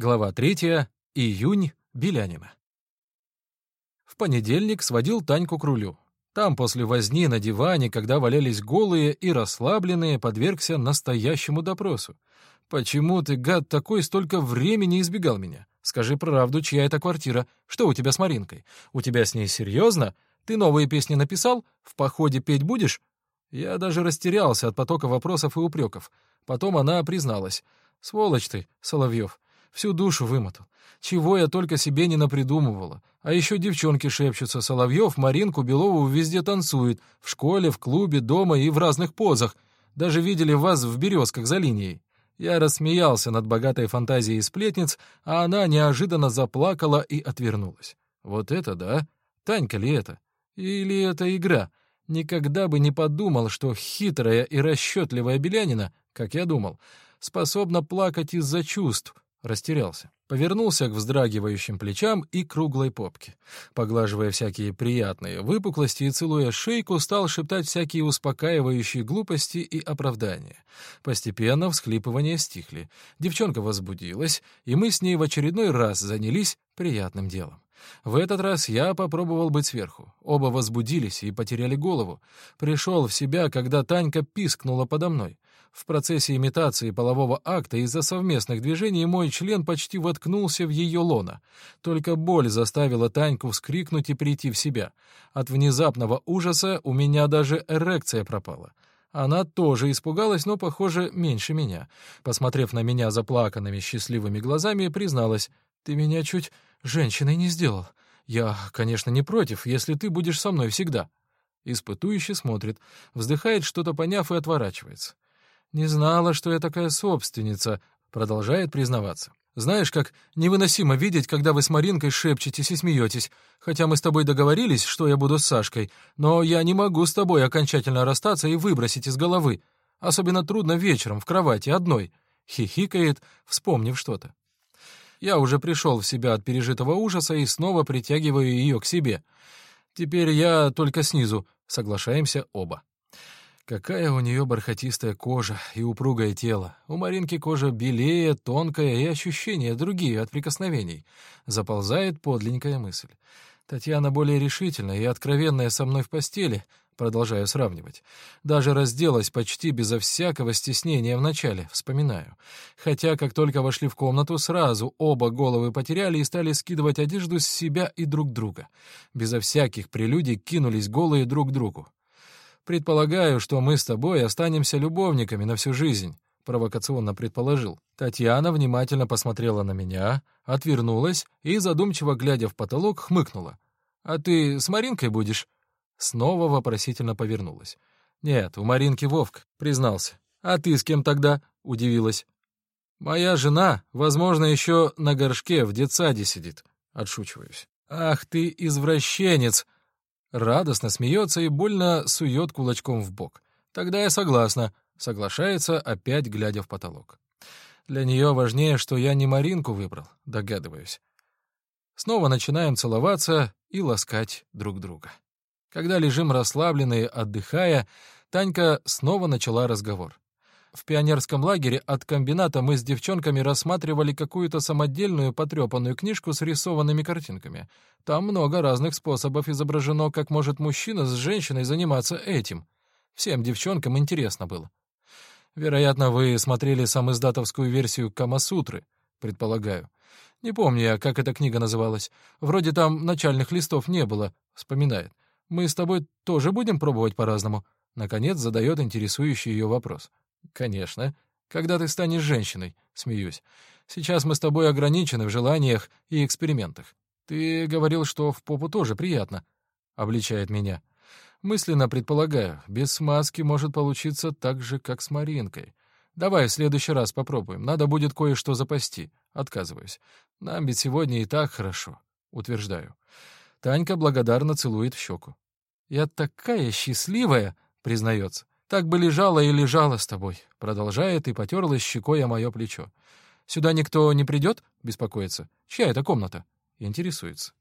Глава 3. Июнь. Белянина. В понедельник сводил Таньку к рулю. Там, после возни на диване, когда валялись голые и расслабленные, подвергся настоящему допросу. «Почему ты, гад такой, столько времени избегал меня? Скажи правду, чья это квартира? Что у тебя с Маринкой? У тебя с ней серьезно? Ты новые песни написал? В походе петь будешь?» Я даже растерялся от потока вопросов и упреков. Потом она призналась. «Сволочь ты, Соловьев, всю душу вымотал. Чего я только себе не напридумывала. А еще девчонки шепчутся. Соловьев, Маринку, Белову везде танцует. В школе, в клубе, дома и в разных позах. Даже видели вас в «Березках» за линией. Я рассмеялся над богатой фантазией сплетниц, а она неожиданно заплакала и отвернулась. Вот это да? Танька ли это? Или это игра? Никогда бы не подумал, что хитрая и расчетливая Белянина, как я думал, способна плакать из-за чувств, Растерялся. Повернулся к вздрагивающим плечам и круглой попке. Поглаживая всякие приятные выпуклости и целуя шейку, стал шептать всякие успокаивающие глупости и оправдания. Постепенно всхлипывания стихли. Девчонка возбудилась, и мы с ней в очередной раз занялись приятным делом. В этот раз я попробовал быть сверху. Оба возбудились и потеряли голову. Пришел в себя, когда Танька пискнула подо мной. В процессе имитации полового акта из-за совместных движений мой член почти воткнулся в ее лона. Только боль заставила Таньку вскрикнуть и прийти в себя. От внезапного ужаса у меня даже эрекция пропала. Она тоже испугалась, но, похоже, меньше меня. Посмотрев на меня заплаканными счастливыми глазами, призналась, «Ты меня чуть женщиной не сделал. Я, конечно, не против, если ты будешь со мной всегда». Испытующий смотрит, вздыхает, что-то поняв, и отворачивается. «Не знала, что я такая собственница», — продолжает признаваться. «Знаешь, как невыносимо видеть, когда вы с Маринкой шепчетесь и смеетесь. Хотя мы с тобой договорились, что я буду с Сашкой, но я не могу с тобой окончательно расстаться и выбросить из головы. Особенно трудно вечером в кровати одной». Хихикает, вспомнив что-то. Я уже пришел в себя от пережитого ужаса и снова притягиваю ее к себе. Теперь я только снизу, соглашаемся оба. Какая у нее бархатистая кожа и упругое тело. У Маринки кожа белее, тонкая и ощущения другие от прикосновений. Заползает подлинная мысль. Татьяна более решительная и откровенная со мной в постели, продолжаю сравнивать. Даже разделась почти безо всякого стеснения вначале, вспоминаю. Хотя, как только вошли в комнату, сразу оба головы потеряли и стали скидывать одежду с себя и друг друга. Безо всяких прелюдий кинулись голые друг к другу. «Предполагаю, что мы с тобой останемся любовниками на всю жизнь», — провокационно предположил. Татьяна внимательно посмотрела на меня, отвернулась и, задумчиво глядя в потолок, хмыкнула. «А ты с Маринкой будешь?» Снова вопросительно повернулась. «Нет, у Маринки Вовк», — признался. «А ты с кем тогда?» — удивилась. «Моя жена, возможно, еще на горшке в детсаде сидит», — отшучиваюсь. «Ах ты, извращенец!» Радостно смеется и больно сует кулачком в бок. Тогда я согласна. Соглашается, опять глядя в потолок. Для нее важнее, что я не Маринку выбрал, догадываюсь. Снова начинаем целоваться и ласкать друг друга. Когда лежим расслабленные, отдыхая, Танька снова начала разговор. В пионерском лагере от комбината мы с девчонками рассматривали какую-то самодельную потрепанную книжку с рисованными картинками. Там много разных способов изображено, как может мужчина с женщиной заниматься этим. Всем девчонкам интересно было. Вероятно, вы смотрели самоиздатовскую версию Камасутры, предполагаю. Не помню я, как эта книга называлась. Вроде там начальных листов не было, вспоминает. Мы с тобой тоже будем пробовать по-разному? Наконец задает интересующий ее вопрос. «Конечно. Когда ты станешь женщиной?» — смеюсь. «Сейчас мы с тобой ограничены в желаниях и экспериментах. Ты говорил, что в попу тоже приятно», — обличает меня. Мысленно предполагаю, без смазки может получиться так же, как с Маринкой. Давай в следующий раз попробуем. Надо будет кое-что запасти. Отказываюсь. Нам ведь сегодня и так хорошо. Утверждаю. Танька благодарно целует в щеку. «Я такая счастливая!» — признается. Так бы лежала и лежала с тобой», — продолжает и потерлась щекой о мое плечо. «Сюда никто не придет?» — беспокоится. «Чья это комната?» — интересуется.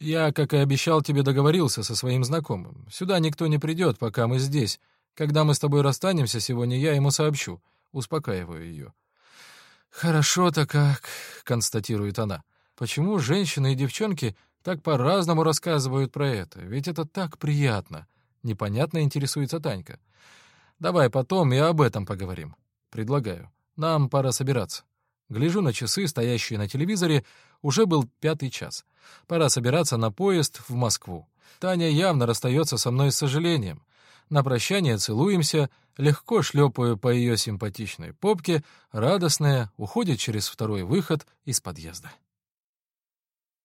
«Я, как и обещал тебе, договорился со своим знакомым. Сюда никто не придет, пока мы здесь. Когда мы с тобой расстанемся сегодня, я ему сообщу. Успокаиваю ее. «Хорошо-то как», — констатирует она. «Почему женщины и девчонки так по-разному рассказывают про это? Ведь это так приятно». Непонятно интересуется Танька. «Давай потом и об этом поговорим. Предлагаю. Нам пора собираться». Гляжу на часы, стоящие на телевизоре, уже был пятый час. Пора собираться на поезд в Москву. Таня явно расстается со мной с сожалением. На прощание целуемся, легко шлепаю по ее симпатичной попке, радостная, уходит через второй выход из подъезда.